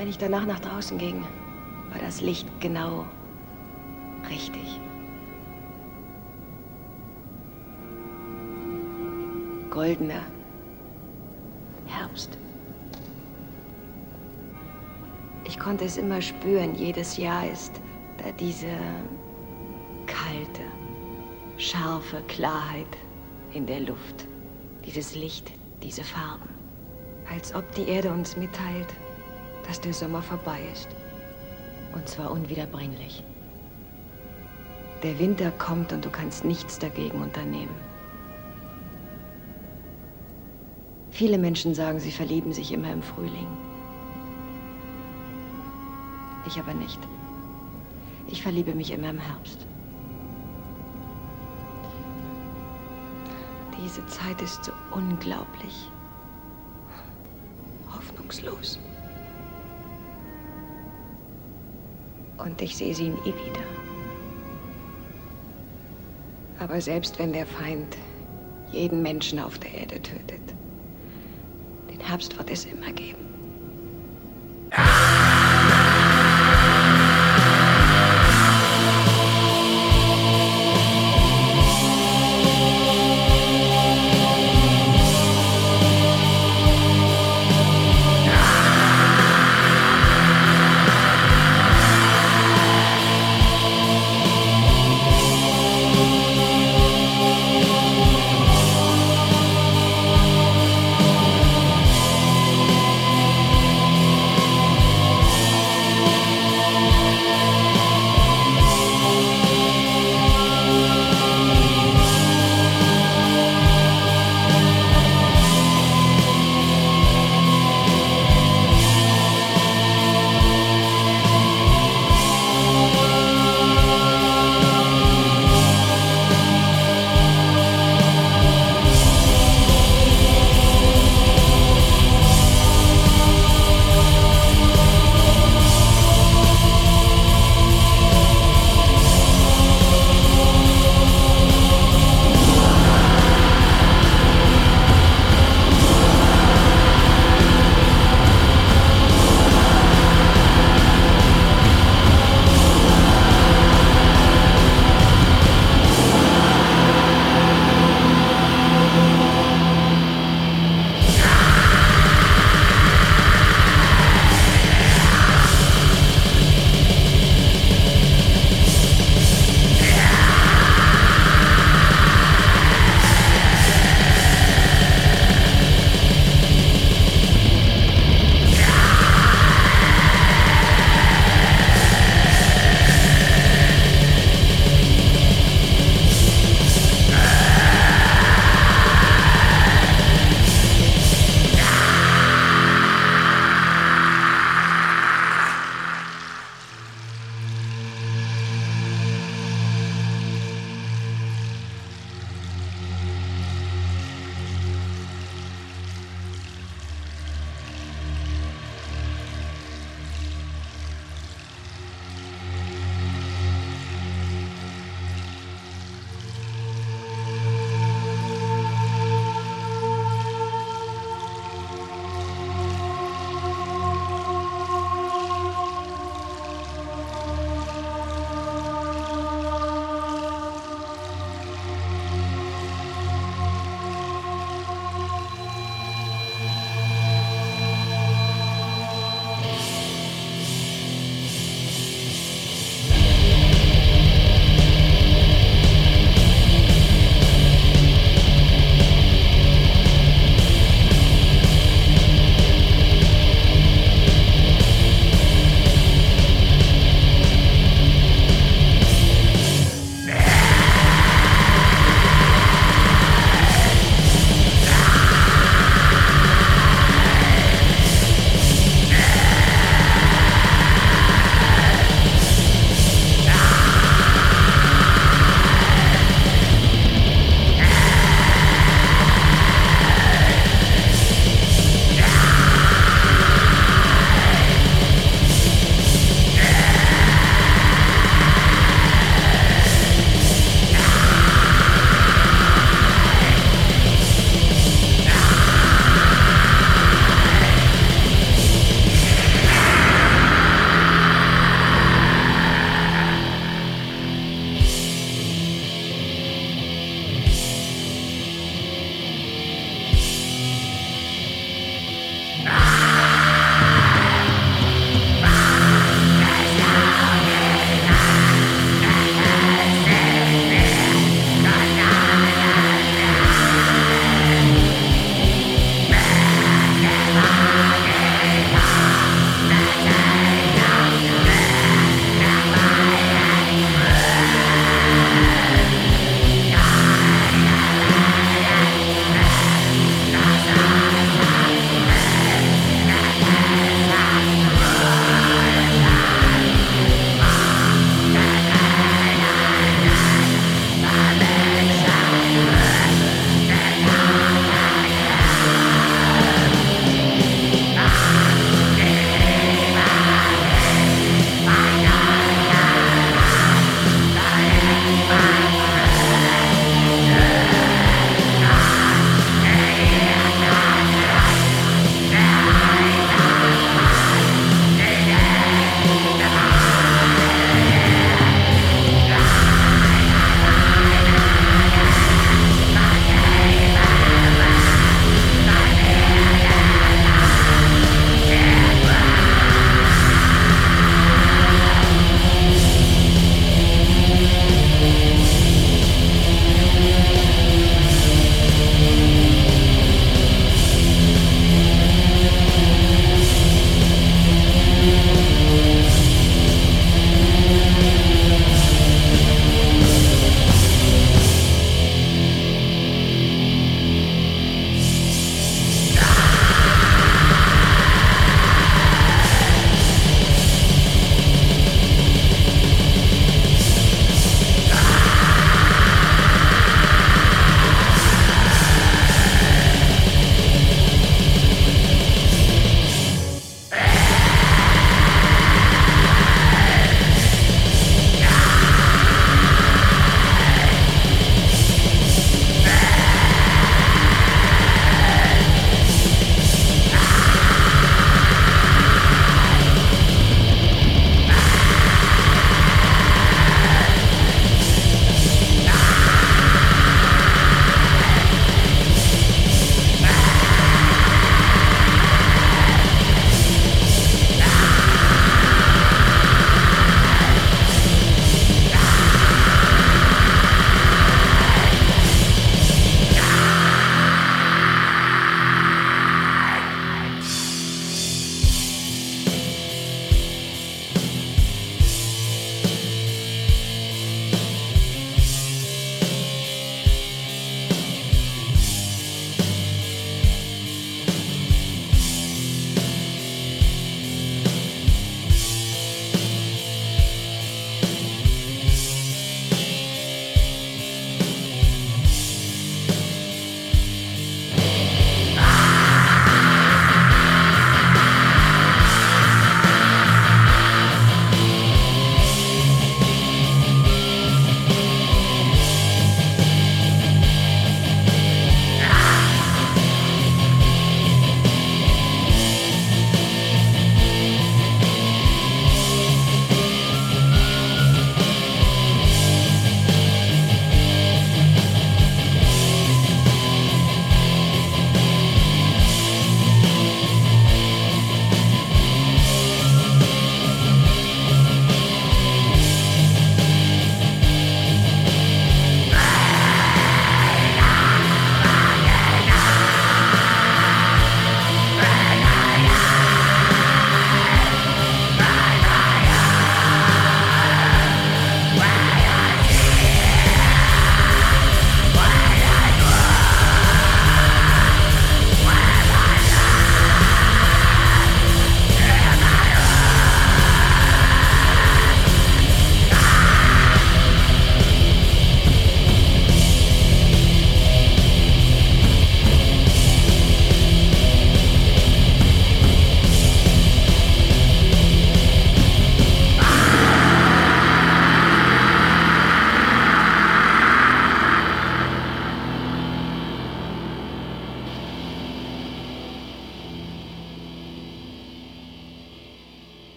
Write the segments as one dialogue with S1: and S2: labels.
S1: Wenn ich danach nach draußen ging, war das Licht genau richtig. Goldener Herbst. Ich konnte es immer spüren, jedes Jahr ist da diese kalte, scharfe Klarheit in der Luft. Dieses Licht, diese Farben. Als ob die Erde uns mitteilt, dass der Sommer vorbei ist. Und zwar unwiederbringlich. Der Winter kommt und du kannst nichts dagegen unternehmen. Viele Menschen sagen, sie verlieben sich immer im Frühling. Ich aber nicht. Ich verliebe mich immer im Herbst. Diese Zeit ist so unglaublich hoffnungslos. Und ich sehe sie nie wieder. Aber selbst wenn der Feind jeden Menschen auf der Erde tötet, den Herbst wird es immer geben.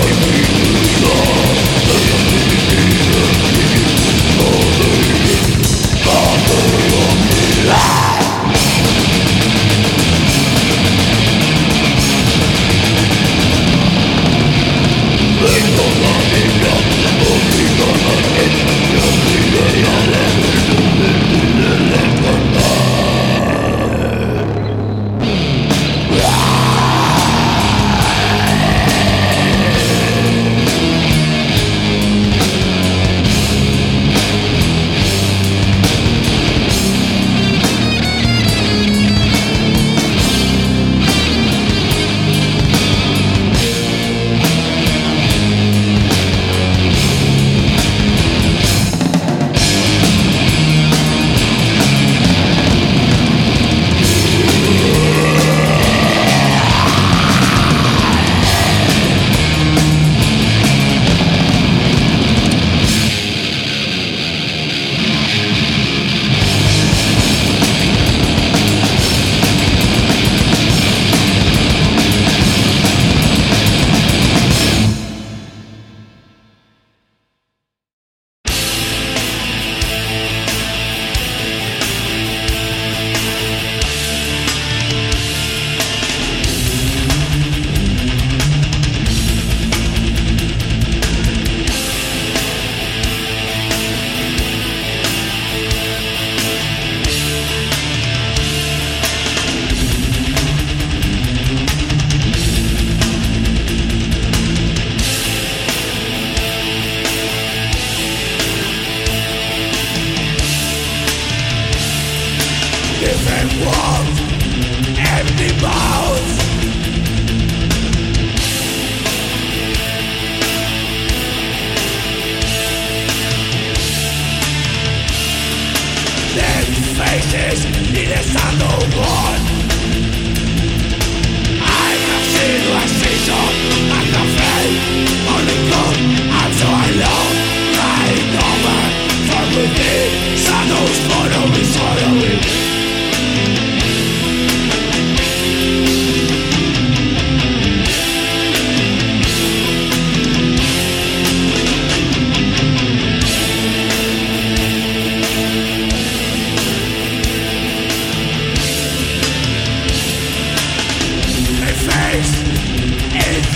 S2: Dios.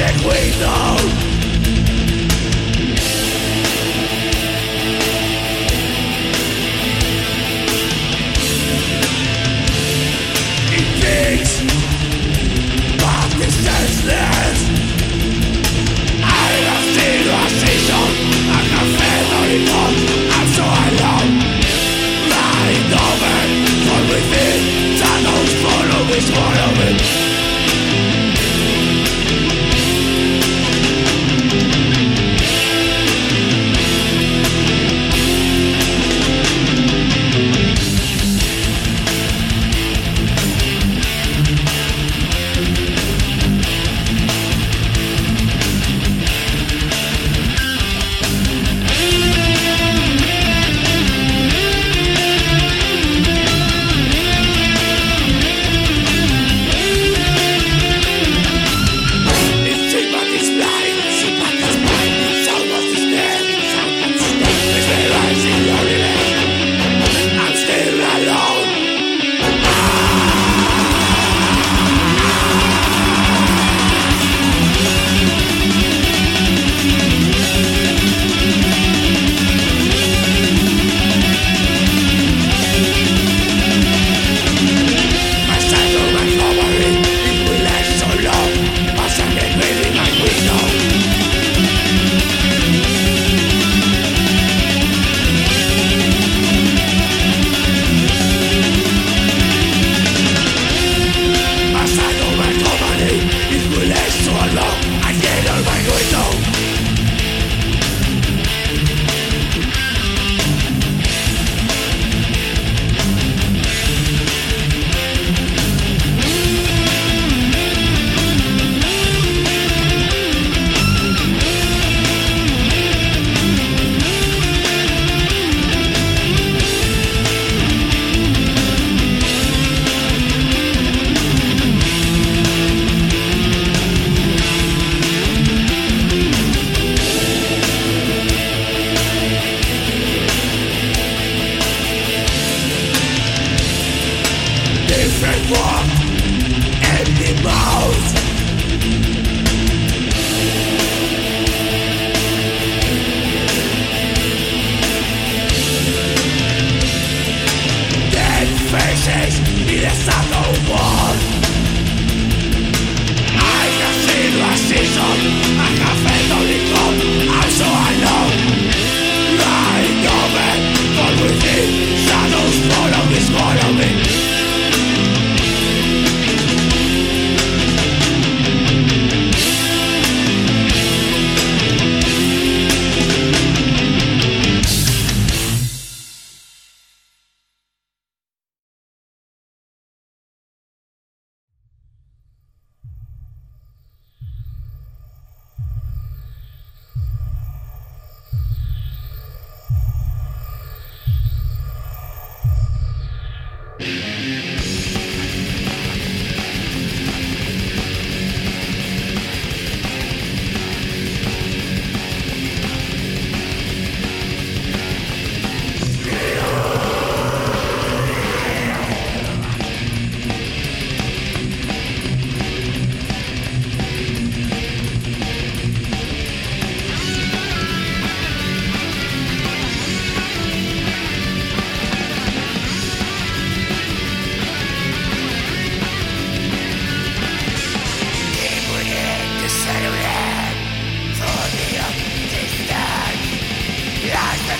S2: that we know